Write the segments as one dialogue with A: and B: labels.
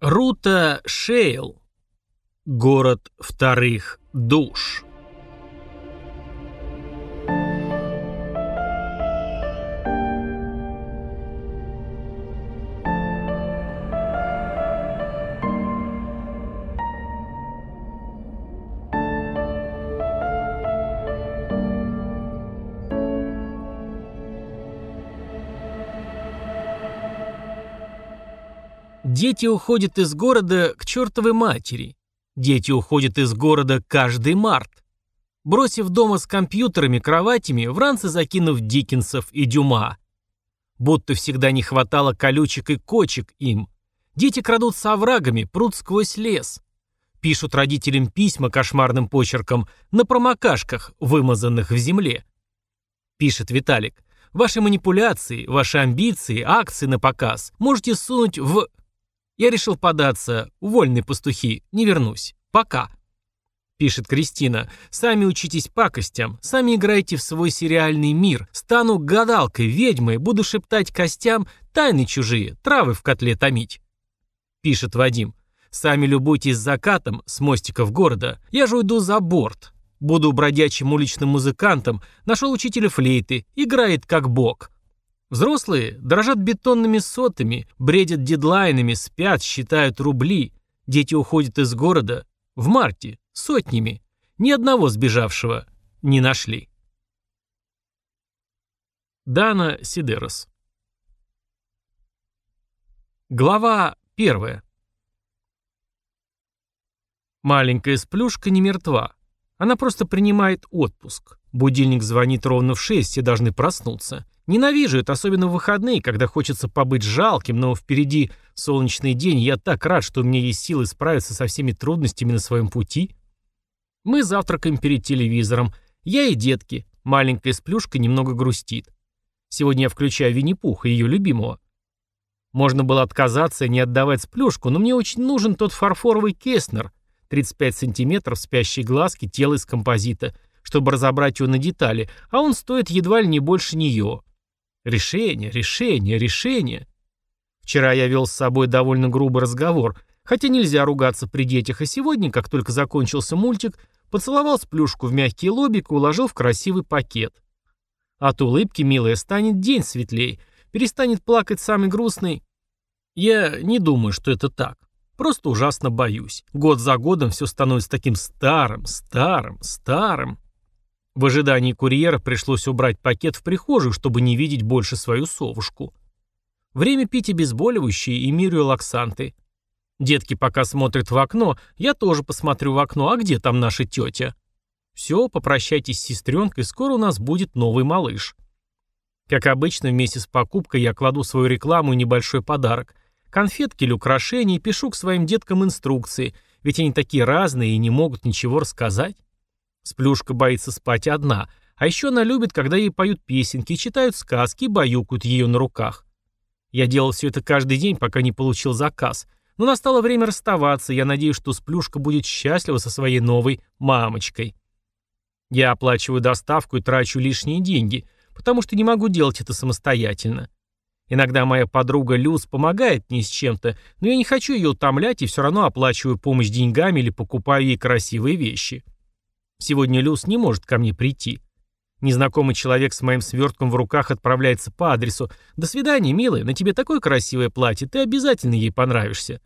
A: Рута Шейл. Город вторых душ. Дети уходят из города к чертовой матери. Дети уходят из города каждый март. Бросив дома с компьютерами, кроватями, вранцы закинув Диккенсов и Дюма. Будто всегда не хватало колючек и кочек им. Дети крадутся оврагами, прут сквозь лес. Пишут родителям письма кошмарным почерком на промокашках, вымазанных в земле. Пишет Виталик. Ваши манипуляции, ваши амбиции, акции на показ можете сунуть в... Я решил податься. Вольные пастухи. Не вернусь. Пока. Пишет Кристина. Сами учитесь пакостям. Сами играйте в свой сериальный мир. Стану гадалкой, ведьмой. Буду шептать костям тайны чужие. Травы в котле томить. Пишет Вадим. Сами любуйтесь закатом с мостиков города. Я же уйду за борт. Буду бродячим уличным музыкантом. Нашел учителя флейты. Играет как бог. Взрослые дрожат бетонными сотами, бредят дедлайнами, спят, считают рубли. Дети уходят из города. В марте. Сотнями. Ни одного сбежавшего не нашли. Дана Сидерос Глава первая. Маленькая сплюшка не мертва. Она просто принимает отпуск. Будильник звонит ровно в шесть, все должны проснуться. Ненавижу это, особенно в выходные, когда хочется побыть жалким, но впереди солнечный день, я так рад, что у меня есть силы справиться со всеми трудностями на своем пути. Мы завтракаем перед телевизором. Я и детки. Маленькая сплюшка немного грустит. Сегодня я включаю Винни-Пуха, ее любимого. Можно было отказаться и не отдавать сплюшку, но мне очень нужен тот фарфоровый Кеснер, 35 сантиметров, спящие глазки, тело из композита, чтобы разобрать его на детали, а он стоит едва ли не больше нее. Решение, решение, решение. Вчера я вел с собой довольно грубый разговор, хотя нельзя ругаться при детях, а сегодня, как только закончился мультик, поцеловал сплюшку в мягкий лобик и уложил в красивый пакет. От улыбки, милая, станет день светлей, перестанет плакать самый грустный. Я не думаю, что это так. Просто ужасно боюсь. Год за годом все становится таким старым, старым, старым. В ожидании курьера пришлось убрать пакет в прихожую, чтобы не видеть больше свою совушку. Время пить обезболивающие и миру лаксанты. Детки пока смотрят в окно, я тоже посмотрю в окно, а где там наша тетя? Все, попрощайтесь с сестренкой, скоро у нас будет новый малыш. Как обычно, вместе с покупкой я кладу свою рекламу и небольшой подарок. Конфетки или украшения и пишу к своим деткам инструкции, ведь они такие разные и не могут ничего рассказать. Сплюшка боится спать одна, а еще она любит, когда ей поют песенки, читают сказки и баюкают ее на руках. Я делал все это каждый день, пока не получил заказ. Но настало время расставаться, я надеюсь, что Сплюшка будет счастлива со своей новой мамочкой. Я оплачиваю доставку и трачу лишние деньги, потому что не могу делать это самостоятельно. Иногда моя подруга Люз помогает мне с чем-то, но я не хочу ее утомлять и все равно оплачиваю помощь деньгами или покупаю ей красивые вещи. Сегодня Люс не может ко мне прийти. Незнакомый человек с моим свертком в руках отправляется по адресу. «До свидания, милая, на тебе такое красивое платье, ты обязательно ей понравишься».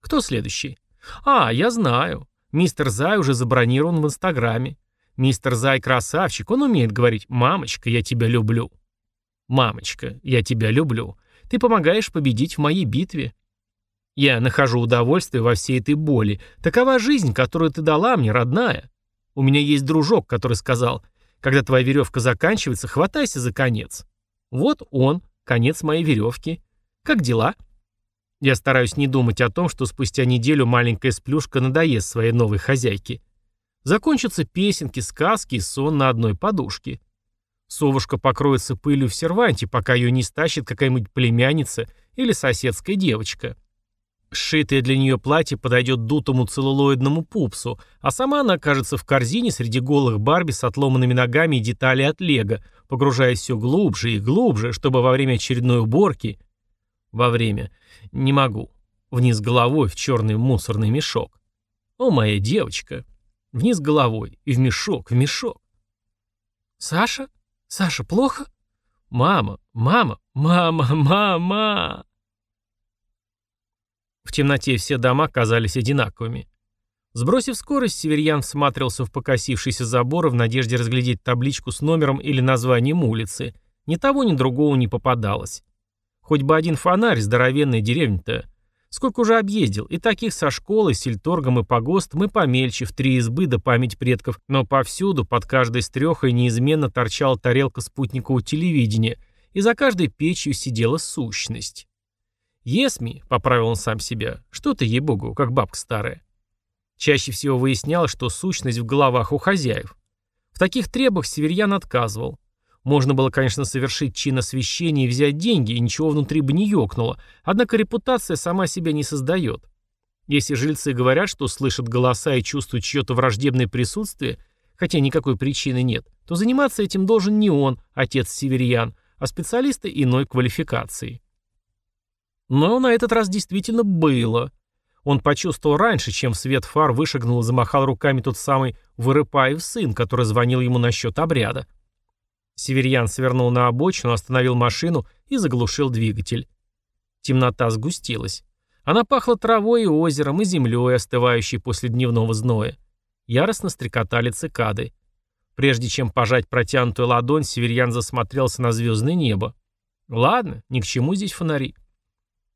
A: Кто следующий? А, я знаю. Мистер Зай уже забронирован в Инстаграме. Мистер Зай красавчик, он умеет говорить «Мамочка, я тебя люблю». «Мамочка, я тебя люблю. Ты помогаешь победить в моей битве. Я нахожу удовольствие во всей этой боли. Такова жизнь, которую ты дала мне, родная. У меня есть дружок, который сказал, когда твоя веревка заканчивается, хватайся за конец. Вот он, конец моей веревки. Как дела? Я стараюсь не думать о том, что спустя неделю маленькая сплюшка надоест своей новой хозяйке. Закончатся песенки, сказки и сон на одной подушке. Совушка покроется пылью в серванте, пока ее не стащит какая-нибудь племянница или соседская девочка. Сшитое для нее платье подойдет дутому целлулоидному пупсу, а сама она окажется в корзине среди голых Барби с отломанными ногами и деталей от лего, погружаясь все глубже и глубже, чтобы во время очередной уборки... Во время... Не могу. Вниз головой в черный мусорный мешок. О, моя девочка. Вниз головой и в мешок, в мешок. Саша? Саша, плохо? Мама, мама, мама, мама. В темноте все дома казались одинаковыми. Сбросив скорость, Северьян всматривался в покосившийся забор в надежде разглядеть табличку с номером или названием улицы. Ни того, ни другого не попадалось. Хоть бы один фонарь, здоровенная деревня-то. Сколько уже объездил, и таких со школы, сельторгом и погостом, и помельче, в три избы да память предков, но повсюду, под каждой стрехой неизменно торчала тарелка спутникового телевидения, и за каждой печью сидела сущность. «Есми», — поправил он сам себя, — «что ты, ей-богу, как бабка старая». Чаще всего выяснялось, что сущность в головах у хозяев. В таких требах северьян отказывал. Можно было, конечно, совершить чин освящения и взять деньги, и ничего внутри бы не ёкнуло, однако репутация сама себя не создает. Если жильцы говорят, что слышат голоса и чувствуют чье-то враждебное присутствие, хотя никакой причины нет, то заниматься этим должен не он, отец северьян, а специалисты иной квалификации. Но на этот раз действительно было. Он почувствовал раньше, чем свет фар вышагнул и замахал руками тот самый Вырыпаев сын, который звонил ему насчет обряда. Северьян свернул на обочину, остановил машину и заглушил двигатель. Темнота сгустилась. Она пахла травой и озером, и землей, остывающей после дневного зноя. Яростно стрекотали цикады. Прежде чем пожать протянутую ладонь, Северьян засмотрелся на звездное небо. Ладно, ни к чему здесь фонари.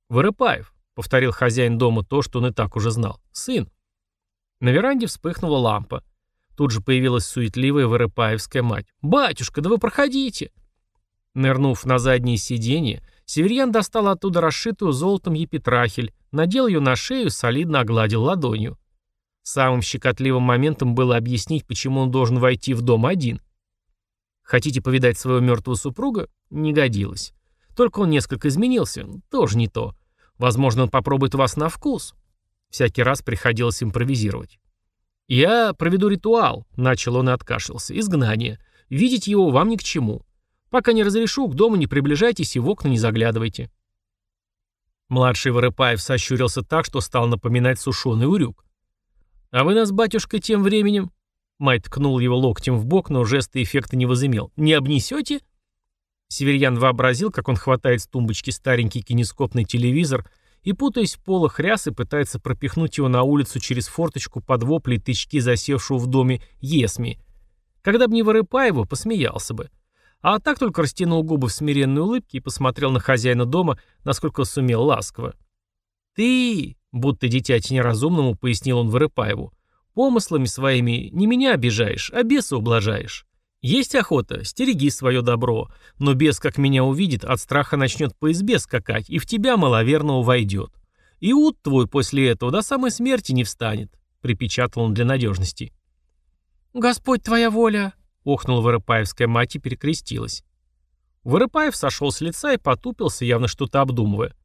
A: Вырыпаев. — повторил хозяин дома то, что он и так уже знал. «Сын». На веранде вспыхнула лампа. Тут же появилась суетливая Вырыпаевская мать. «Батюшка, да вы проходите!» Нырнув на заднее сиденье, Северьян достал оттуда расшитую золотом епитрахель, надел ее на шею солидно огладил ладонью. Самым щекотливым моментом было объяснить, почему он должен войти в дом один. Хотите повидать своего мертвого супруга? Не годилось. Только он несколько изменился. Тоже не то. Возможно, он попробует вас на вкус. Всякий раз приходилось импровизировать. «Я проведу ритуал», — начал он и откашлялся. «Изгнание. Видеть его вам ни к чему. Пока не разрешу, к дому не приближайтесь и в окна не заглядывайте». Младший Вырыпаев сощурился так, что стал напоминать сушеный урюк. «А вы нас, батюшка, тем временем...» Мать ткнул его локтем в бок, но жеста эффекта не возымел. «Не обнесете?» Северьян вообразил, как он хватает с тумбочки старенький кинескопный телевизор и, путаясь в полах рясы, пытается пропихнуть его на улицу через форточку под вопли и тычки засевшего в доме Есми. Когда бы не Вырыпаева, посмеялся бы. А так только растянул губы в смиренной улыбке и посмотрел на хозяина дома, насколько сумел ласково. «Ты, будто дитяти неразумному, пояснил он Вырыпаеву, помыслами своими не меня обижаешь, а беса ублажаешь. Есть охота, стереги свое добро, но бес, как меня увидит, от страха начнет по избе скакать и в тебя маловерного войдет. И ут твой после этого до самой смерти не встанет, припечатал он для надежности. Господь твоя воля, охнула Воропаевская мать и перекрестилась. Воропаев сошел с лица и потупился, явно что-то обдумывая.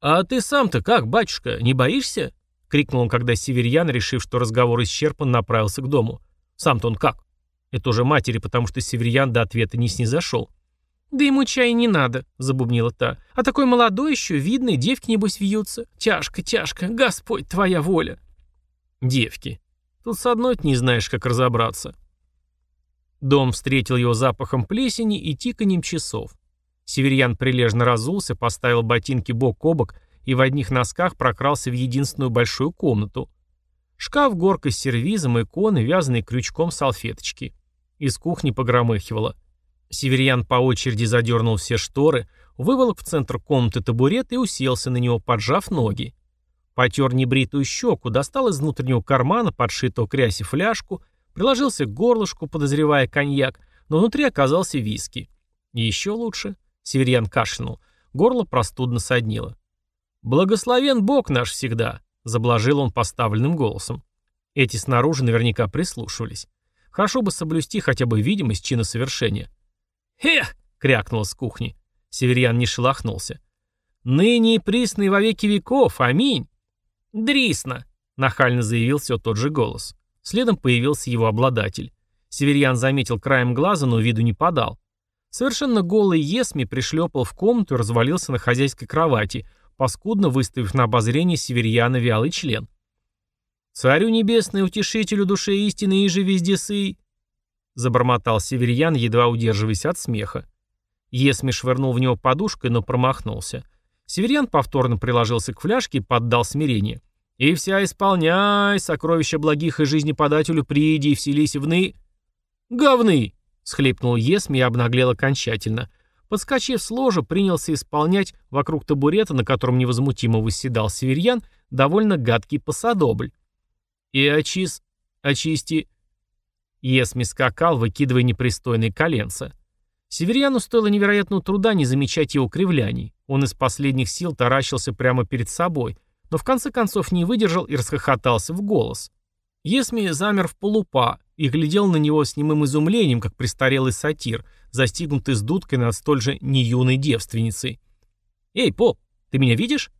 A: «А ты сам-то как, батюшка, не боишься?» — крикнул он, когда северьян, решив, что разговор исчерпан, направился к дому. «Сам-то он как?» Это уже матери, потому что Северьян до ответа не снизошел. «Да ему чай не надо», — забубнила та. «А такой молодой еще, видный, девки, небось, вьются. Тяжко, тяжко, Господь, твоя воля». Девки. Тут с одной не знаешь, как разобраться. Дом встретил его запахом плесени и тиканьем часов. Северьян прилежно разулся, поставил ботинки бок о бок и в одних носках прокрался в единственную большую комнату. Шкаф горкой с сервизом, иконы, вязаные крючком салфеточки. Из кухни погромыхивало. Северьян по очереди задернул все шторы, выволок в центр комнаты табурет и уселся на него, поджав ноги. Потер небритую щеку, достал из внутреннего кармана, подшитого к фляжку, приложился к горлышку, подозревая коньяк, но внутри оказался виски. еще лучше. Северьян кашлянул. Горло простудно соднило. «Благословен Бог наш всегда», — заблажил он поставленным голосом. Эти снаружи наверняка прислушивались. Хорошо бы соблюсти хотя бы видимость чина совершения. «Хех!» — крякнул с кухни. Северьян не шелохнулся. «Ныне и присный во веки веков, аминь!» «Дрисно!» — нахально заявил все тот же голос. Следом появился его обладатель. Северьян заметил краем глаза, но виду не подал. Совершенно голый Есми пришлепал в комнату и развалился на хозяйской кровати, паскудно выставив на обозрение северьяна вялый член. «Царю небесный, утешителю души истины, и же везде сый!» Забормотал северьян, едва удерживаясь от смеха. Есми швырнул в него подушкой, но промахнулся. Северьян повторно приложился к фляжке и поддал смирение. «И вся исполняй, сокровища благих и жизни подателю, приди и вселись вны...» «Говны!» — схлипнул Есми и обнаглел окончательно. Подскочив с ложа, принялся исполнять вокруг табурета, на котором невозмутимо восседал северьян, довольно гадкий посадобль. «И очис... очисти...» Есми скакал, выкидывая непристойные коленца. Северьяну стоило невероятного труда не замечать его кривляний. Он из последних сил таращился прямо перед собой, но в конце концов не выдержал и расхохотался в голос. Есми замер в полупа и глядел на него с немым изумлением, как престарелый сатир, застигнутый с дудкой над столь же неюной девственницей. «Эй, поп, ты меня видишь?»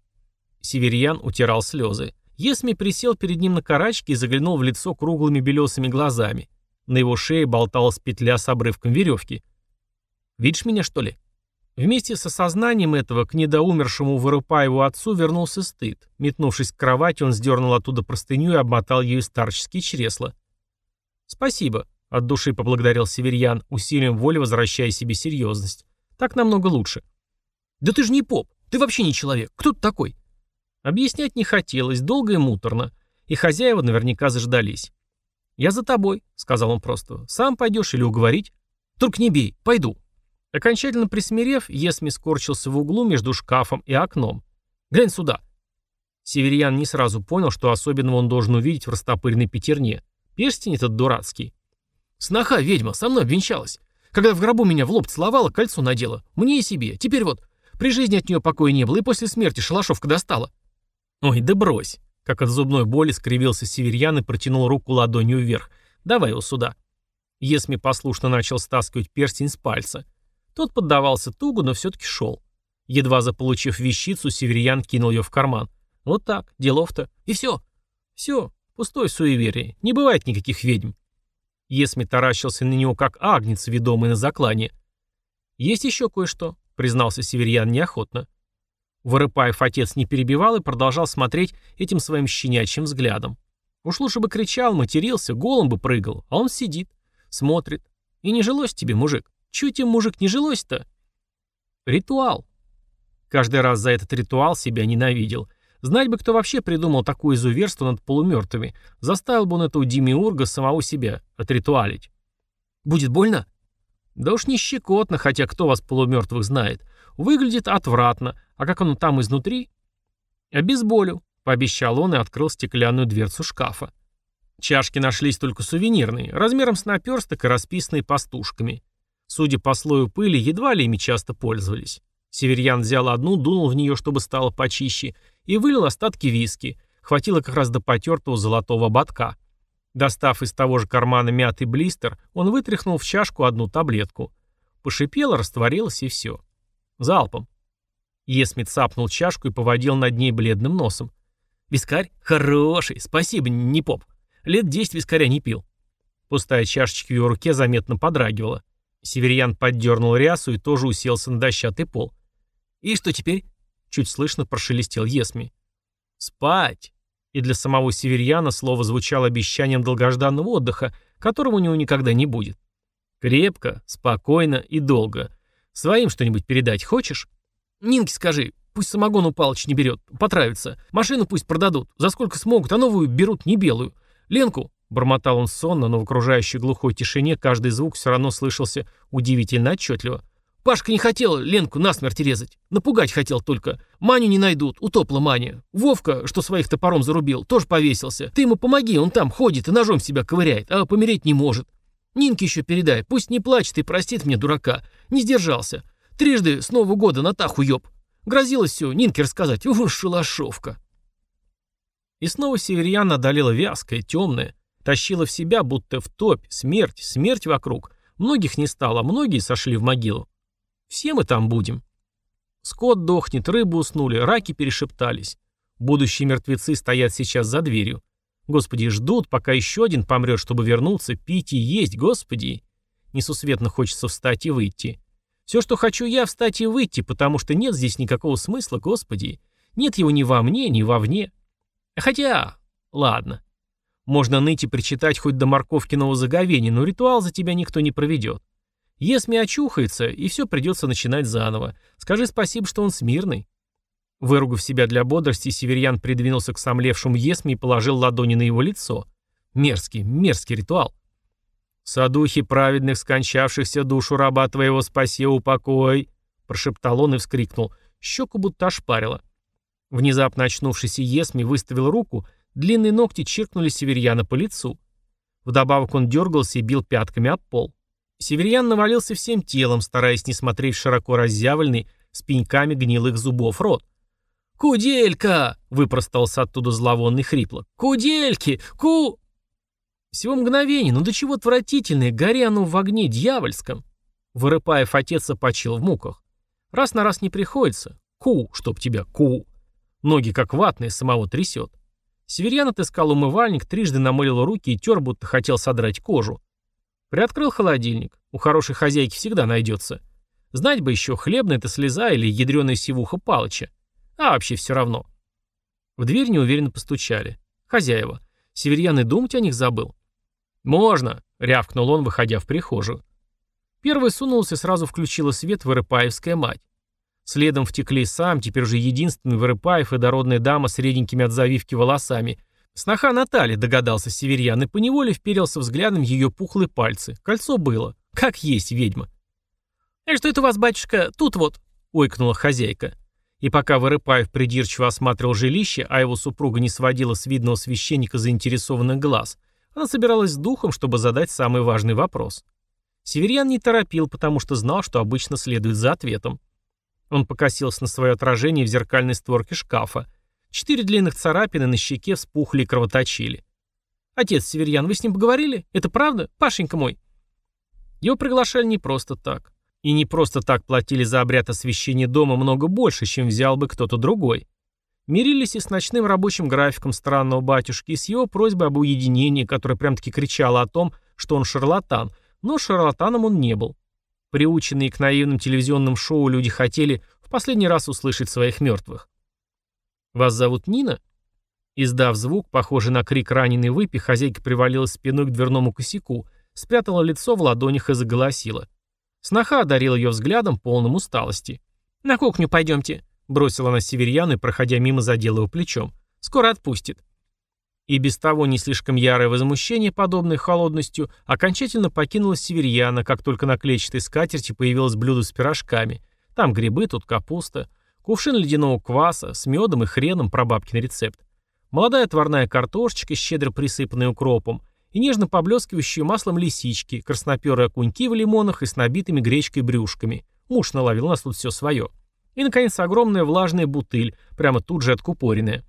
A: Северьян утирал слезы. Есми присел перед ним на карачке и заглянул в лицо круглыми белесыми глазами. На его шее болталась петля с обрывком веревки. «Видишь меня, что ли?» Вместе с осознанием этого к недоумершему Вырыпаеву отцу вернулся стыд. Метнувшись к кровати, он сдернул оттуда простыню и обмотал ее старческие чресла. «Спасибо», — от души поблагодарил Северьян, усилием воли возвращая себе серьезность. «Так намного лучше». «Да ты же не поп, ты вообще не человек. Кто ты такой?» Объяснять не хотелось, долго и муторно. И хозяева наверняка заждались. «Я за тобой», — сказал он просто. «Сам пойдешь или уговорить?» «Только не бей, пойду». Окончательно присмирев, Есми скорчился в углу между шкафом и окном. «Глянь сюда!» Северьян не сразу понял, что особенного он должен увидеть в растопыренной пятерне. Перстень этот дурацкий. «Сноха, ведьма, со мной обвенчалась. Когда в гробу меня в лоб целовала, кольцо надела. Мне и себе. Теперь вот, при жизни от нее покоя не было, и после смерти шалашовка достала». «Ой, да брось!» Как от зубной боли скривился Северьян и протянул руку ладонью вверх. «Давай его сюда». Есми послушно начал стаскивать перстень с пальца. Тот поддавался тугу, но все-таки шел. Едва заполучив вещицу, северян кинул ее в карман. Вот так, делов-то. И все. Все, пустой суеверие. Не бывает никаких ведьм. Есми таращился на него, как агнец, ведомый на заклане. «Есть еще кое-что», — признался северян неохотно. Вырыпаев отец не перебивал и продолжал смотреть этим своим щенячьим взглядом. Уж лучше бы кричал, матерился, голым бы прыгал, а он сидит, смотрит. И не жилось тебе, мужик. Чуть тебе, мужик, не жилось-то? Ритуал. Каждый раз за этот ритуал себя ненавидел. Знать бы, кто вообще придумал такое изуверство над полумертвыми. Заставил бы он этого Демиурга самого себя отритуалить. Будет больно? Да уж не щекотно, хотя кто вас полумертвых знает. Выглядит отвратно. А как оно там изнутри? Обезболю, пообещал он и открыл стеклянную дверцу шкафа. Чашки нашлись только сувенирные, размером с наперсток и расписанные пастушками. Судя по слою пыли, едва ли ими часто пользовались. Северьян взял одну, дунул в нее, чтобы стало почище, и вылил остатки виски. Хватило как раз до потертого золотого ободка. Достав из того же кармана мятый блистер, он вытряхнул в чашку одну таблетку. Пошипело, растворилось и все. Залпом. Есмит цапнул чашку и поводил над ней бледным носом. «Вискарь? Хороший, спасибо, не поп. Лет десять вискаря не пил». Пустая чашечка в его руке заметно подрагивала. Северьян поддернул рясу и тоже уселся на дощатый пол. «И что теперь?» — чуть слышно прошелестел Есми. «Спать!» И для самого Северьяна слово звучало обещанием долгожданного отдыха, которого у него никогда не будет. «Крепко, спокойно и долго. Своим что-нибудь передать хочешь?» «Нинке скажи, пусть самогон у Палыч не берет, потравится. Машину пусть продадут, за сколько смогут, а новую берут не белую. Ленку, Бормотал он сонно, но в окружающей глухой тишине каждый звук все равно слышался удивительно отчетливо. «Пашка не хотел Ленку насмерть резать. Напугать хотел только. Маню не найдут, утопла Маня. Вовка, что своих топором зарубил, тоже повесился. Ты ему помоги, он там ходит и ножом себя ковыряет, а помереть не может. Нинке еще передай, пусть не плачет и простит мне, дурака. Не сдержался. Трижды с Нового года на таху ёб. Грозилось все Нинке рассказать. Ух, шалашовка». И снова северьян одолела вязкая, темная, Тащила в себя, будто в топь, смерть, смерть вокруг. Многих не стало, многие сошли в могилу. Все мы там будем. Скот дохнет, рыбы уснули, раки перешептались. Будущие мертвецы стоят сейчас за дверью. Господи, ждут, пока еще один помрет, чтобы вернуться, пить и есть, Господи. Несусветно хочется встать и выйти. Все, что хочу я, встать и выйти, потому что нет здесь никакого смысла, Господи. Нет его ни во мне, ни вовне. Хотя, ладно. Можно ныть и причитать хоть до морковкиного заговения, но ритуал за тебя никто не проведет. Есми очухается, и все придется начинать заново. Скажи спасибо, что он смирный. Выругав себя для бодрости, северьян придвинулся к сомлевшему Есме и положил ладони на его лицо. Мерзкий, мерзкий ритуал. «Садухи праведных, скончавшихся душу раба твоего спаси, упокой!» прошептал он и вскрикнул. Щеку будто ошпарило. Внезапно очнувшийся Есми выставил руку, длинные ногти чиркнули Северьяна по лицу. Вдобавок он дергался и бил пятками об пол. Северьян навалился всем телом, стараясь не смотреть в широко разъявленный, с пеньками гнилых зубов рот. «Куделька!» — выпростался оттуда зловонный хрипло. «Кудельки! Ку...» Всего мгновение, но до чего отвратительное, горя оно в огне дьявольском. Вырыпаев отец опочил в муках. Раз на раз не приходится. Ку, чтоб тебя, ку. Ноги как ватные, самого трясет. Северьян отыскал умывальник, трижды намылил руки и тер, будто хотел содрать кожу. Приоткрыл холодильник. У хорошей хозяйки всегда найдется. Знать бы еще, хлебная это слеза или ядреная сивуха Палыча. А вообще все равно. В дверь неуверенно постучали. Хозяева. Северьян и думать о них забыл. «Можно!» — рявкнул он, выходя в прихожую. Первый сунулся и сразу включила свет Вырыпаевская мать. Следом втекли сам, теперь уже единственный Вырыпаев и дородная дама с реденькими от завивки волосами. Сноха Наталья, догадался Северьян, и поневоле вперился взглядом ее пухлые пальцы. Кольцо было. Как есть ведьма. «А что это у вас, батюшка, тут вот?» — ойкнула хозяйка. И пока Вырыпаев придирчиво осматривал жилище, а его супруга не сводила с видного священника заинтересованных глаз, она собиралась с духом, чтобы задать самый важный вопрос. Северьян не торопил, потому что знал, что обычно следует за ответом. Он покосился на свое отражение в зеркальной створке шкафа. Четыре длинных царапины на щеке вспухли и кровоточили. «Отец Северьян, вы с ним поговорили? Это правда? Пашенька мой?» Его приглашали не просто так. И не просто так платили за обряд освящения дома много больше, чем взял бы кто-то другой. Мирились и с ночным рабочим графиком странного батюшки, и с его просьбой об уединении, которая прям-таки кричала о том, что он шарлатан, но шарлатаном он не был. Приученные к наивным телевизионным шоу люди хотели в последний раз услышать своих мертвых. «Вас зовут Нина?» Издав звук, похожий на крик раненой выпи, хозяйка привалилась спиной к дверному косяку, спрятала лицо в ладонях и заголосила. Сноха одарила ее взглядом, полным усталости. «На кухню пойдемте», — бросила она северьян и, проходя мимо, задела его плечом. «Скоро отпустит». И без того не слишком ярое возмущение, подобное холодностью, окончательно покинуло северьяна, как только на клетчатой скатерти появилось блюдо с пирожками. Там грибы, тут капуста. Кувшин ледяного кваса с медом и хреном, прабабкин рецепт. Молодая отварная картошечка, щедро присыпанная укропом. И нежно поблескивающие маслом лисички, красноперые окуньки в лимонах и с набитыми гречкой брюшками. Муж наловил, у нас тут все свое. И, наконец, огромная влажная бутыль, прямо тут же откупоренная.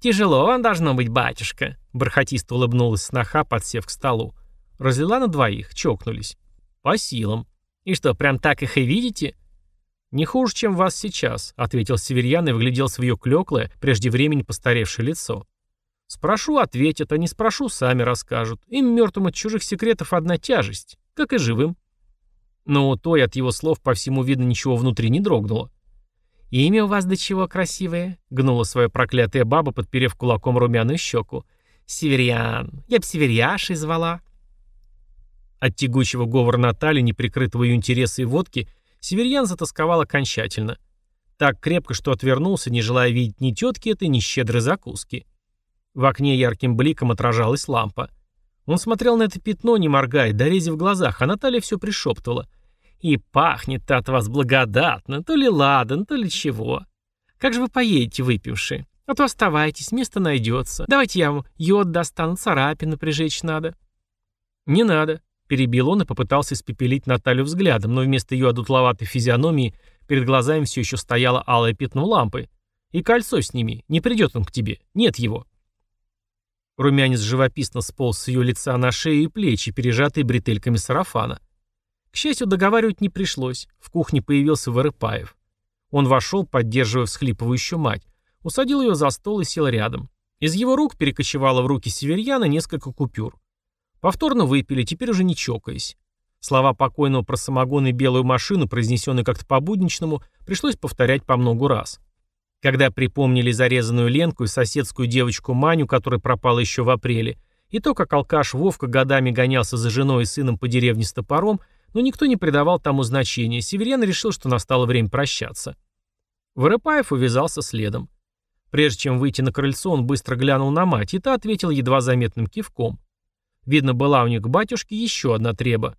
A: «Тяжело вам должно быть, батюшка», — бархатисто улыбнулась сноха, подсев к столу. Разлила на двоих, чокнулись. «По силам. И что, прям так их и видите?» «Не хуже, чем вас сейчас», — ответил Северьян и выглядел в ее клеклое, прежде времени постаревшее лицо. «Спрошу, ответят, а не спрошу, сами расскажут. Им, мертвым от чужих секретов, одна тяжесть, как и живым». Но той от его слов по всему видно ничего внутри не дрогнуло. «Имя у вас до чего красивое?» — гнула свою проклятая баба, подперев кулаком румяную щеку. «Северян. Я б Северяшей звала». От тягучего говора Натальи, неприкрытого ее интереса и водки, Северьян затасковал окончательно. Так крепко, что отвернулся, не желая видеть ни тетки этой, ни щедрой закуски. В окне ярким бликом отражалась лампа. Он смотрел на это пятно, не моргая, дорезив в глазах, а Наталья все пришептывала. И пахнет от вас благодатно, то ли ладан, то ли чего. Как же вы поедете, выпившие? А то оставайтесь, место найдется. Давайте я вам йод достану, царапины прижечь надо. Не надо, перебил он и попытался испепелить Наталью взглядом, но вместо ее одутловатой физиономии перед глазами все еще стояло алое пятно лампы. И кольцо сними, не придет он к тебе, нет его. Румянец живописно сполз с ее лица на шею и плечи, пережатые бретельками сарафана. К счастью, договаривать не пришлось. В кухне появился Вырыпаев. Он вошел, поддерживая всхлипывающую мать, усадил ее за стол и сел рядом. Из его рук перекочевало в руки северьяна несколько купюр. Повторно выпили, теперь уже не чокаясь. Слова покойного про самогон и белую машину, произнесенные как-то по-будничному, пришлось повторять по многу раз. Когда припомнили зарезанную Ленку и соседскую девочку Маню, которая пропала еще в апреле, и то, как алкаш Вовка годами гонялся за женой и сыном по деревне с топором, но никто не придавал тому значения, Северян решил, что настало время прощаться. Воропаев увязался следом. Прежде чем выйти на крыльцо, он быстро глянул на мать, и та ответил едва заметным кивком. Видно, была у них к батюшке еще одна треба.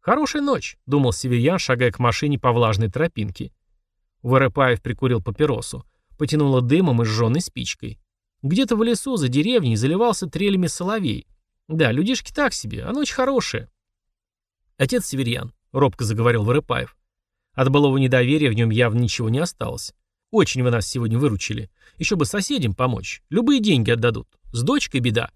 A: «Хорошая ночь», — думал Северьян, шагая к машине по влажной тропинке. Воропаев прикурил папиросу. Потянуло дымом и сжженной спичкой. Где-то в лесу, за деревней, заливался трелями соловей. Да, людишки так себе, а ночь хорошая. «Отец Северьян», — робко заговорил Воропаев. От былого недоверия в нем явно ничего не осталось. «Очень вы нас сегодня выручили. Еще бы соседям помочь. Любые деньги отдадут. С дочкой беда».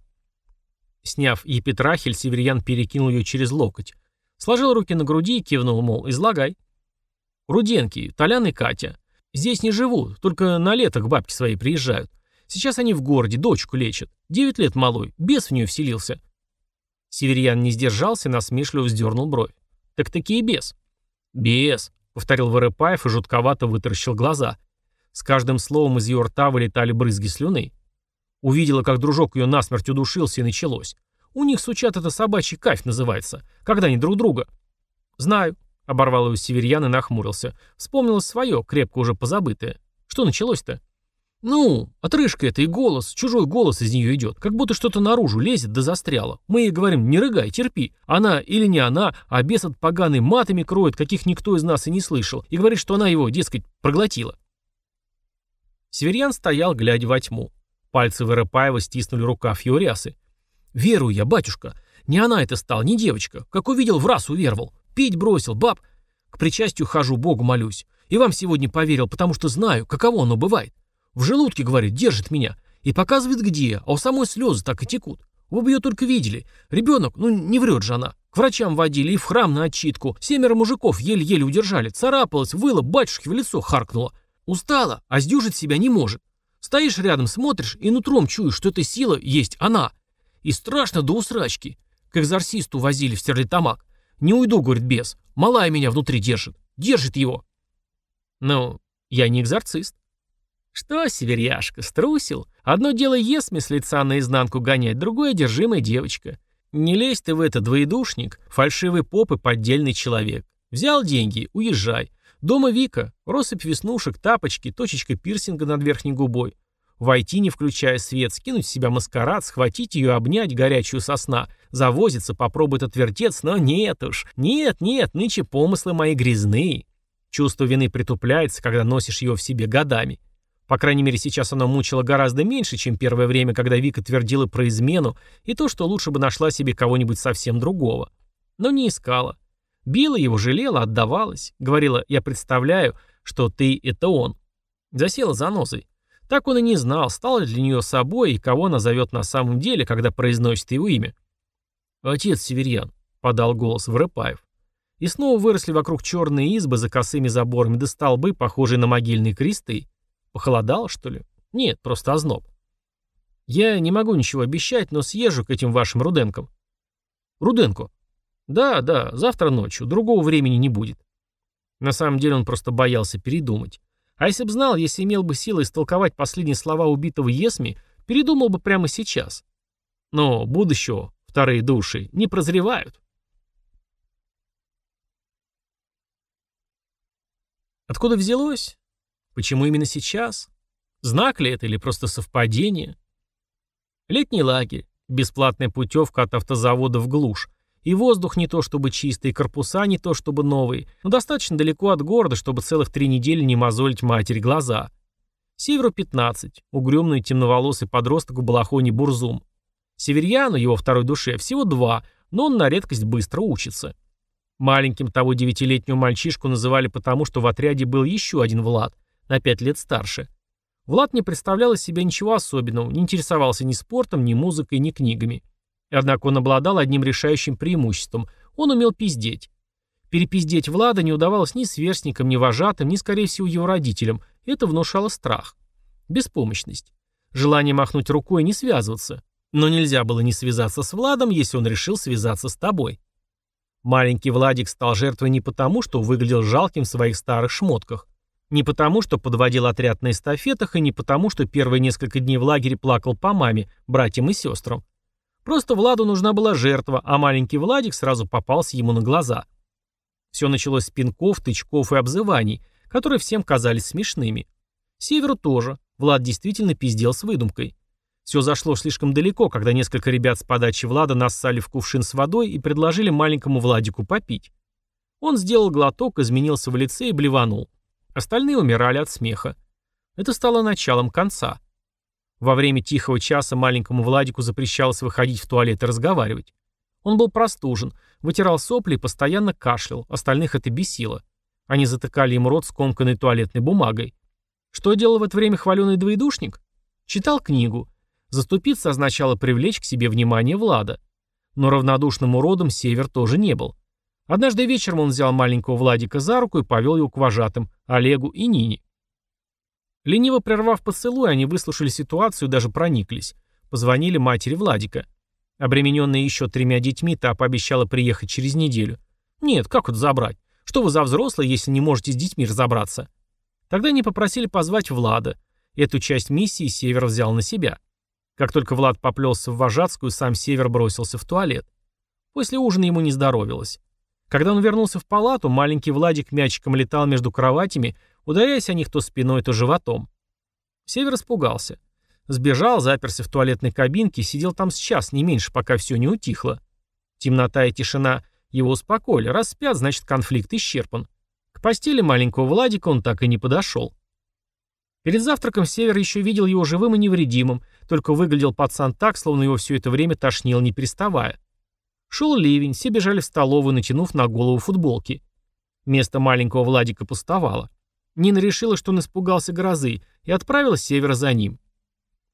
A: Сняв епитрахель, Северьян перекинул ее через локоть. Сложил руки на груди и кивнул, мол, излагай. Руденки, Толян и Катя. Здесь не живут, только на лето к бабке своей приезжают. Сейчас они в городе, дочку лечат. Девять лет малой, бес в нее вселился. Северьян не сдержался, насмешливо вздернул бровь. Так таки и бес. Бес, повторил Воропаев и жутковато вытаращил глаза. С каждым словом из ее рта вылетали брызги слюны. Увидела, как дружок ее насмерть удушился, и началось. У них, сучат, это собачий кайф называется. Когда они друг друга. Знаю. Оборвал его северьян и нахмурился. Вспомнилось свое, крепко уже позабытое. Что началось-то? Ну, отрыжка это и голос, чужой голос из нее идет, как будто что-то наружу лезет да застряло. Мы ей говорим, не рыгай, терпи. Она или не она, а бес от поганой матами кроет, каких никто из нас и не слышал, и говорит, что она его, дескать, проглотила. Северьян стоял, глядя во тьму. Пальцы Воропаева стиснули рукав его. «Верую я, батюшка. Не она это стала, не девочка. Как увидел, в раз уверовал. Пить бросил, баб. К причастию хожу, Богу молюсь. И вам сегодня поверил, потому что знаю, каково оно бывает. В желудке, говорит, держит меня. И показывает где, а у самой слезы так и текут. Вы бы ее только видели. Ребенок, ну не врет же она. К врачам водили и в храм на отчитку. Семеро мужиков еле-еле удержали. Царапалась, выла, батюшке в лицо харкнула. Устала, а сдюжить себя не может. Стоишь рядом, смотришь и нутром чуешь, что эта сила есть она. И страшно до усрачки. К экзорсисту возили в стерлитамак. Не уйду, говорит бес. Малая меня внутри держит. Держит его. Ну, я не экзорцист. Что, северяшка, струсил? Одно дело есми с лица наизнанку гонять, другое одержимая девочка. Не лезь ты в это, двоедушник, фальшивый поп и поддельный человек. Взял деньги, уезжай. Дома Вика, россыпь веснушек, тапочки, точечка пирсинга над верхней губой. Войти, не включая свет, скинуть с себя маскарад, схватить ее, обнять горячую сосна, завозиться, попробует отвертеться, но нет уж, нет, нет, нынче помыслы мои грязные. Чувство вины притупляется, когда носишь его в себе годами. По крайней мере, сейчас оно мучило гораздо меньше, чем первое время, когда Вика твердила про измену и то, что лучше бы нашла себе кого-нибудь совсем другого. Но не искала. Била его, жалела, отдавалась. Говорила, я представляю, что ты — это он. Засела за нозой. Так он и не знал, стал ли для нее собой и кого она зовет на самом деле, когда произносит его имя. «Отец Северьян», — подал голос Врыпаев. И снова выросли вокруг черные избы за косыми заборами до столбы, похожие на могильные кресты. Похолодало, что ли? Нет, просто озноб. Я не могу ничего обещать, но съезжу к этим вашим Руденкам. Руденко? Да, да, завтра ночью, другого времени не будет. На самом деле он просто боялся передумать. А если б знал, если имел бы силы истолковать последние слова убитого Есми, передумал бы прямо сейчас. Но будущего вторые души не прозревают. Откуда взялось? Почему именно сейчас? Знак ли это или просто совпадение? Летний лагерь, бесплатная путевка от автозавода в глушь, и воздух не то чтобы чистый, и корпуса не то чтобы новые, но достаточно далеко от города, чтобы целых три недели не мозолить матери глаза. Северу 15, угрюмный темноволосый подросток в балахоне Бурзум. Северьяну, его второй душе, всего два, но он на редкость быстро учится. Маленьким того девятилетнего мальчишку называли потому, что в отряде был еще один Влад, на пять лет старше. Влад не представлял из себя ничего особенного, не интересовался ни спортом, ни музыкой, ни книгами. Однако он обладал одним решающим преимуществом – он умел пиздеть. Перепиздеть Влада не удавалось ни сверстникам, ни вожатым, ни, скорее всего, его родителям. Это внушало страх. Беспомощность. Желание махнуть рукой и не связываться. Но нельзя было не связаться с Владом, если он решил связаться с тобой. Маленький Владик стал жертвой не потому, что выглядел жалким в своих старых шмотках. Не потому, что подводил отряд на эстафетах, и не потому, что первые несколько дней в лагере плакал по маме, братьям и сестрам. Просто Владу нужна была жертва, а маленький Владик сразу попался ему на глаза. Все началось с пинков, тычков и обзываний, которые всем казались смешными. Северу тоже. Влад действительно пиздел с выдумкой. Все зашло слишком далеко, когда несколько ребят с подачи Влада нассали в кувшин с водой и предложили маленькому Владику попить. Он сделал глоток, изменился в лице и блеванул. Остальные умирали от смеха. Это стало началом конца. Во время тихого часа маленькому Владику запрещалось выходить в туалет и разговаривать. Он был простужен, вытирал сопли и постоянно кашлял, остальных это бесило. Они затыкали ему рот скомканной туалетной бумагой. Что делал в это время хваленый двоедушник? Читал книгу. Заступиться означало привлечь к себе внимание Влада. Но равнодушным уродом Север тоже не был. Однажды вечером он взял маленького Владика за руку и повел его к вожатым, Олегу и Нине. Лениво прервав поцелуй, они выслушали ситуацию даже прониклись. Позвонили матери Владика. Обремененная еще тремя детьми, та пообещала приехать через неделю. Нет, как это забрать? Что вы за взрослые, если не можете с детьми разобраться? Тогда они попросили позвать Влада. Эту часть миссии Север взял на себя. Как только Влад поплелся в Вожатскую, сам Север бросился в туалет. После ужина ему не здоровилось. Когда он вернулся в палату, маленький Владик мячиком летал между кроватями, ударяясь о них то спиной, то животом. Север испугался. Сбежал, заперся в туалетной кабинке и сидел там с час, не меньше, пока все не утихло. Темнота и тишина его успокоили. Раз спят, значит конфликт исчерпан. К постели маленького Владика он так и не подошел. Перед завтраком Север еще видел его живым и невредимым, только выглядел пацан так, словно его все это время тошнил, не переставая. Шел ливень, все бежали в столовую, натянув на голову футболки. Место маленького Владика пустовало. Нина решила, что он испугался грозы, и отправилась севера за ним.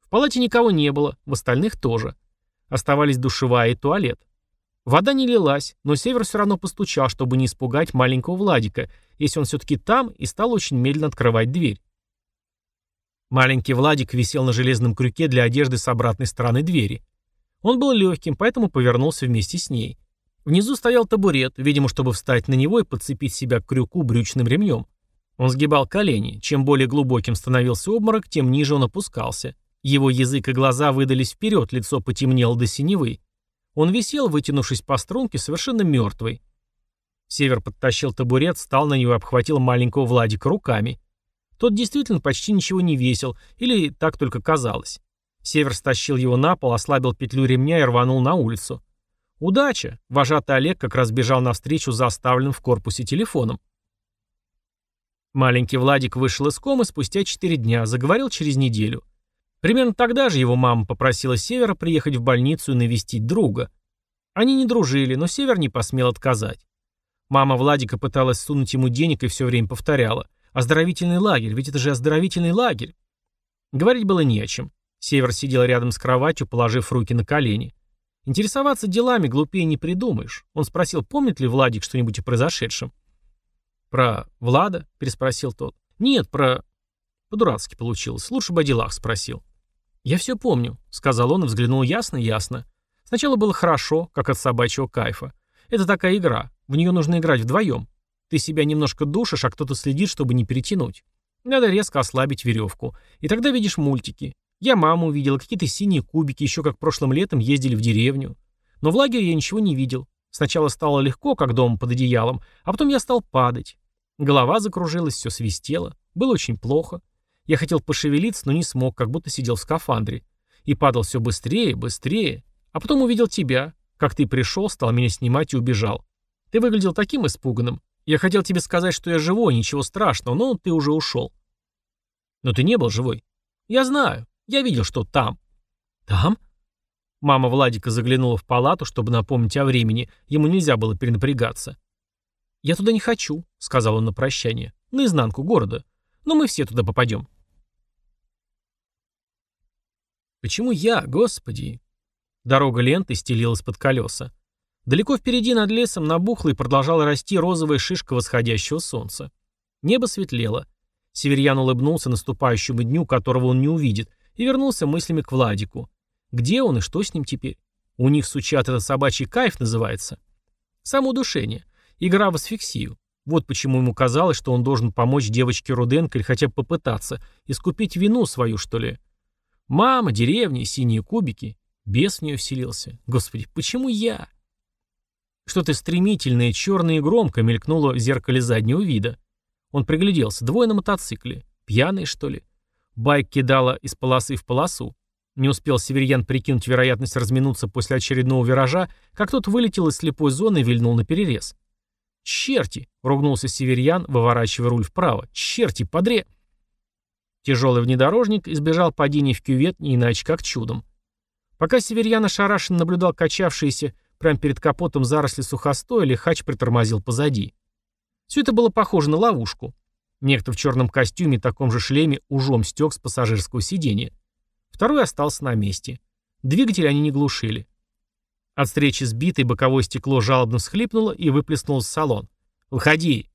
A: В палате никого не было, в остальных тоже. Оставались душевая и туалет. Вода не лилась, но Север все равно постучал, чтобы не испугать маленького Владика, если он все-таки там, и стал очень медленно открывать дверь. Маленький Владик висел на железном крюке для одежды с обратной стороны двери. Он был легким, поэтому повернулся вместе с ней. Внизу стоял табурет, видимо, чтобы встать на него и подцепить себя к крюку брючным ремнем. Он сгибал колени. Чем более глубоким становился обморок, тем ниже он опускался. Его язык и глаза выдались вперед, лицо потемнело до синевы. Он висел, вытянувшись по струнке, совершенно мертвый. Север подтащил табурет, встал на него и обхватил маленького Владика руками. Тот действительно почти ничего не весил, или так только казалось. Север стащил его на пол, ослабил петлю ремня и рванул на улицу. Удача! Вожатый Олег как раз бежал навстречу за оставленным в корпусе телефоном. Маленький Владик вышел из комы спустя 4 дня, заговорил через неделю. Примерно тогда же его мама попросила Севера приехать в больницу и навестить друга. Они не дружили, но Север не посмел отказать. Мама Владика пыталась сунуть ему денег и все время повторяла. «Оздоровительный лагерь, ведь это же оздоровительный лагерь». Говорить было не о чем. Север сидел рядом с кроватью, положив руки на колени. Интересоваться делами глупее не придумаешь. Он спросил, помнит ли Владик что-нибудь о произошедшем. «Про Влада?» — переспросил тот. «Нет, про...» По-дурацки получилось. Лучше бы о делах спросил. «Я все помню», — сказал он и взглянул ясно-ясно. Сначала было хорошо, как от собачьего кайфа. Это такая игра. В нее нужно играть вдвоем. Ты себя немножко душишь, а кто-то следит, чтобы не перетянуть. Надо резко ослабить веревку. И тогда видишь мультики. Я маму увидел, какие-то синие кубики, еще как прошлым летом ездили в деревню. Но в лагере я ничего не видел. Сначала стало легко, как дома под одеялом, а потом я стал падать. Голова закружилась, все свистело. Было очень плохо. Я хотел пошевелиться, но не смог, как будто сидел в скафандре. И падал все быстрее, быстрее. А потом увидел тебя. Как ты пришел, стал меня снимать и убежал. Ты выглядел таким испуганным. Я хотел тебе сказать, что я живой, ничего страшного, но ты уже ушел. Но ты не был живой. Я знаю. Я видел, что там». «Там?» Мама Владика заглянула в палату, чтобы напомнить о времени. Ему нельзя было перенапрягаться. «Я туда не хочу», — сказал он на прощание. «Наизнанку города. Но мы все туда попадем». «Почему я, господи?» Дорога ленты стелилась под колеса. Далеко впереди над лесом набухло и продолжала расти розовая шишка восходящего солнца. Небо светлело. Северьян улыбнулся наступающему дню, которого он не увидит, и вернулся мыслями к Владику. Где он и что с ним теперь? У них, сучат, это собачий кайф называется. Самоудушение. Игра в асфиксию. Вот почему ему казалось, что он должен помочь девочке Руденко или хотя бы попытаться, искупить вину свою, что ли. Мама, деревня, синие кубики. Бес в нее вселился. Господи, почему я? Что-то стремительное, черное и громко мелькнуло в зеркале заднего вида. Он пригляделся. Двое на мотоцикле. Пьяные, что ли? Байк кидала из полосы в полосу. Не успел Северьян прикинуть вероятность разминуться после очередного виража, как тот вылетел из слепой зоны и вильнул на перерез. «Черти!» — ругнулся Северьян, выворачивая руль вправо. «Черти, подре...» Тяжелый внедорожник избежал падения в кювет не иначе как чудом. Пока Северьян ошарашенно наблюдал качавшиеся прямо перед капотом заросли сухостоя, лихач притормозил позади. Все это было похоже на ловушку. Некто в черном костюме и таком же шлеме ужом стек с пассажирского сиденья. Второй остался на месте. Двигатель они не глушили. От встречи с битой боковое стекло жалобно всхлипнуло и выплеснулось в салон. «Выходи!»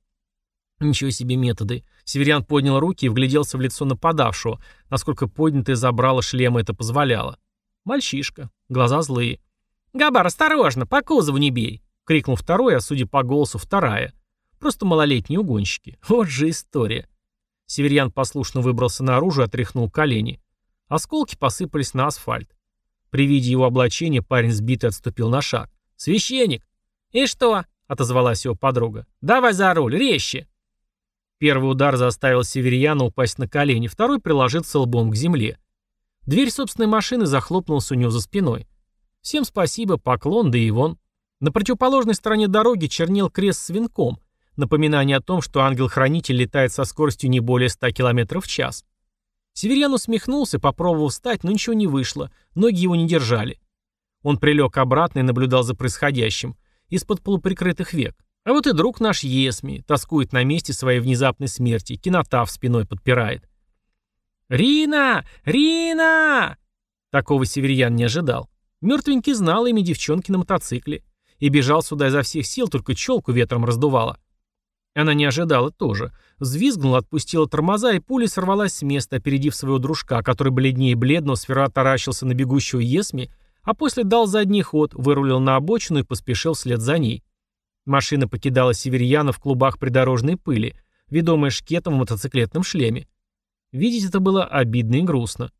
A: Ничего себе методы. Северян поднял руки и вгляделся в лицо нападавшего, насколько поднятое забрало шлема это позволяло. Мальчишка. Глаза злые. «Габар, осторожно, по кузову не бей!» — крикнул второй, а судя по голосу, вторая. Просто малолетние угонщики. Вот же история. Северьян послушно выбрался наружу и отряхнул колени. Осколки посыпались на асфальт. При виде его облачения парень сбитый отступил на шаг. «Священник!» «И что?» — отозвалась его подруга. «Давай за руль, резче!» Первый удар заставил Северьяна упасть на колени, второй приложиться лбом к земле. Дверь собственной машины захлопнулась у него за спиной. Всем спасибо, поклон, да и вон. На противоположной стороне дороги чернел крест с венком, напоминание о том, что ангел-хранитель летает со скоростью не более 100 км в час. Северян усмехнулся, попробовал встать, но ничего не вышло, ноги его не держали. Он прилег обратно и наблюдал за происходящим, из-под полуприкрытых век. А вот и друг наш Есми, тоскует на месте своей внезапной смерти, кинотав спиной подпирает. «Рина! Рина!» Такого северян не ожидал. Мертвенький знал имя девчонки на мотоцикле. И бежал сюда изо всех сил, только челку ветром раздувала. Она не ожидала тоже. Взвизгнула, отпустила тормоза, и пуля сорвалась с места, опередив своего дружка, который бледнее бледного сфера таращился на бегущего Есми, а после дал задний ход, вырулил на обочину и поспешил вслед за ней. Машина покидала северьяна в клубах придорожной пыли, ведомая шкетом в мотоциклетном шлеме. Видеть это было обидно и грустно.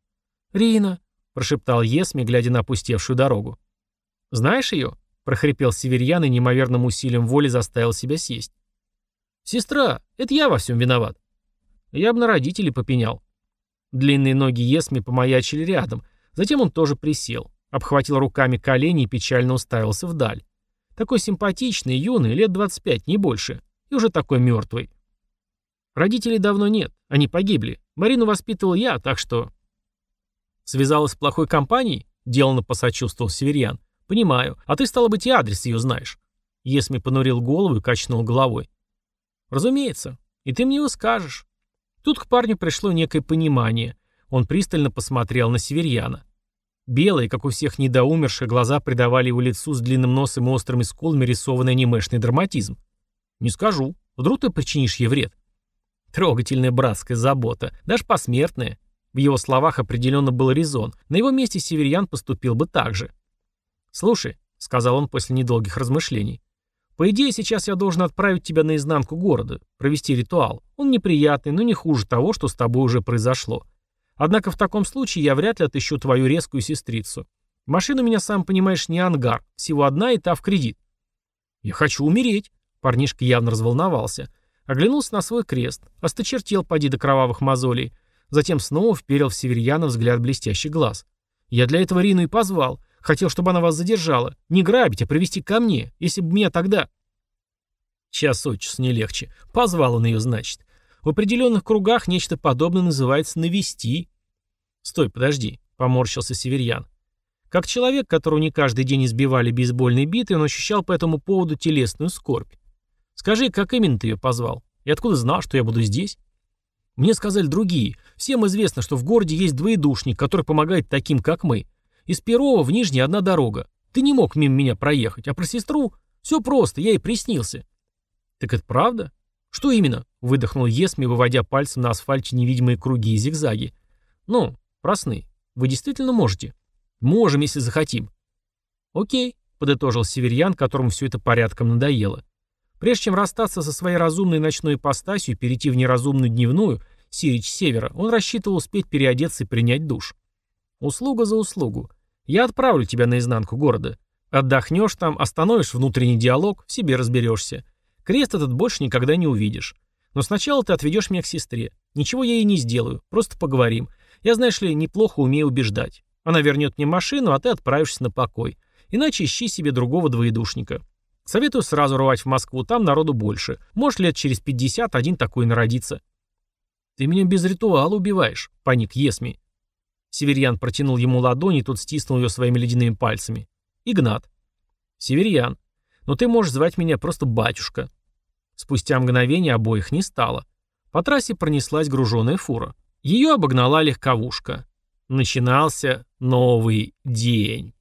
A: «Рина», — прошептал Есми, глядя на опустевшую дорогу. «Знаешь ее?» — прохрипел северьян и неимоверным усилием воли заставил себя сесть. «Сестра, это я во всем виноват». Я бы на родителей попенял. Длинные ноги Есми помаячили рядом. Затем он тоже присел, обхватил руками колени и печально уставился вдаль. Такой симпатичный, юный, лет 25, не больше. И уже такой мертвый. Родителей давно нет, они погибли. Марину воспитывал я, так что... Связалась с плохой компанией? Деланно посочувствовал Северьян. Понимаю. А ты, стало быть, и адрес ее знаешь. Есми понурил голову и качнул головой. Разумеется. И ты мне его скажешь. Тут к парню пришло некое понимание. Он пристально посмотрел на Северьяна. Белые, как у всех недоумерших, глаза придавали его лицу с длинным носом и острыми скулами рисованный анимешный драматизм. «Не скажу. Вдруг ты причинишь ей вред?» Трогательная братская забота, даже посмертная. В его словах определенно был резон. На его месте Северьян поступил бы так же. «Слушай», — сказал он после недолгих размышлений, по идее, сейчас я должен отправить тебя наизнанку города, провести ритуал. Он неприятный, но не хуже того, что с тобой уже произошло. Однако в таком случае я вряд ли отыщу твою резкую сестрицу. Машина у меня, сам понимаешь, не ангар, всего одна и та в кредит. Я хочу умереть. Парнишка явно разволновался. Оглянулся на свой крест, осточертел поди до кровавых мозолей. Затем снова вперил в Северьяна взгляд блестящий глаз. Я для этого Рину и позвал. Хотел, чтобы она вас задержала. Не грабить, а привести ко мне. Если бы меня тогда...» Час от часу не легче. Позвал он ее, значит. В определенных кругах нечто подобное называется «навести». «Стой, подожди», — поморщился Северьян. Как человек, которого не каждый день избивали бейсбольной битой, он ощущал по этому поводу телесную скорбь. «Скажи, как именно ты ее позвал? И откуда знал, что я буду здесь?» «Мне сказали другие. Всем известно, что в городе есть двоедушник, который помогает таким, как мы. Из Перова в Нижний одна дорога. Ты не мог мимо меня проехать, а про сестру все просто, я ей приснился». «Так это правда?» «Что именно?» — выдохнул Есми, выводя пальцем на асфальте невидимые круги и зигзаги. «Ну, просны. Вы действительно можете?» «Можем, если захотим». «Окей», — подытожил Северьян, которому все это порядком надоело. Прежде чем расстаться со своей разумной ночной ипостасью и перейти в неразумную дневную, Сирич Севера, он рассчитывал успеть переодеться и принять душ. Услуга за услугу. Я отправлю тебя на изнанку города. Отдохнешь там, остановишь внутренний диалог, в себе разберешься. Крест этот больше никогда не увидишь. Но сначала ты отведешь меня к сестре. Ничего я ей не сделаю, просто поговорим. Я, знаешь ли, неплохо умею убеждать. Она вернет мне машину, а ты отправишься на покой. Иначе ищи себе другого двоедушника. Советую сразу рвать в Москву, там народу больше. Может, лет через 50 один такой народится. Ты меня без ритуала убиваешь, паник Есми. Северьян протянул ему ладонь, и тот стиснул ее своими ледяными пальцами. Игнат. Северьян. Но ты можешь звать меня просто батюшка. Спустя мгновение обоих не стало. По трассе пронеслась груженная фура. Ее обогнала легковушка. Начинался новый день.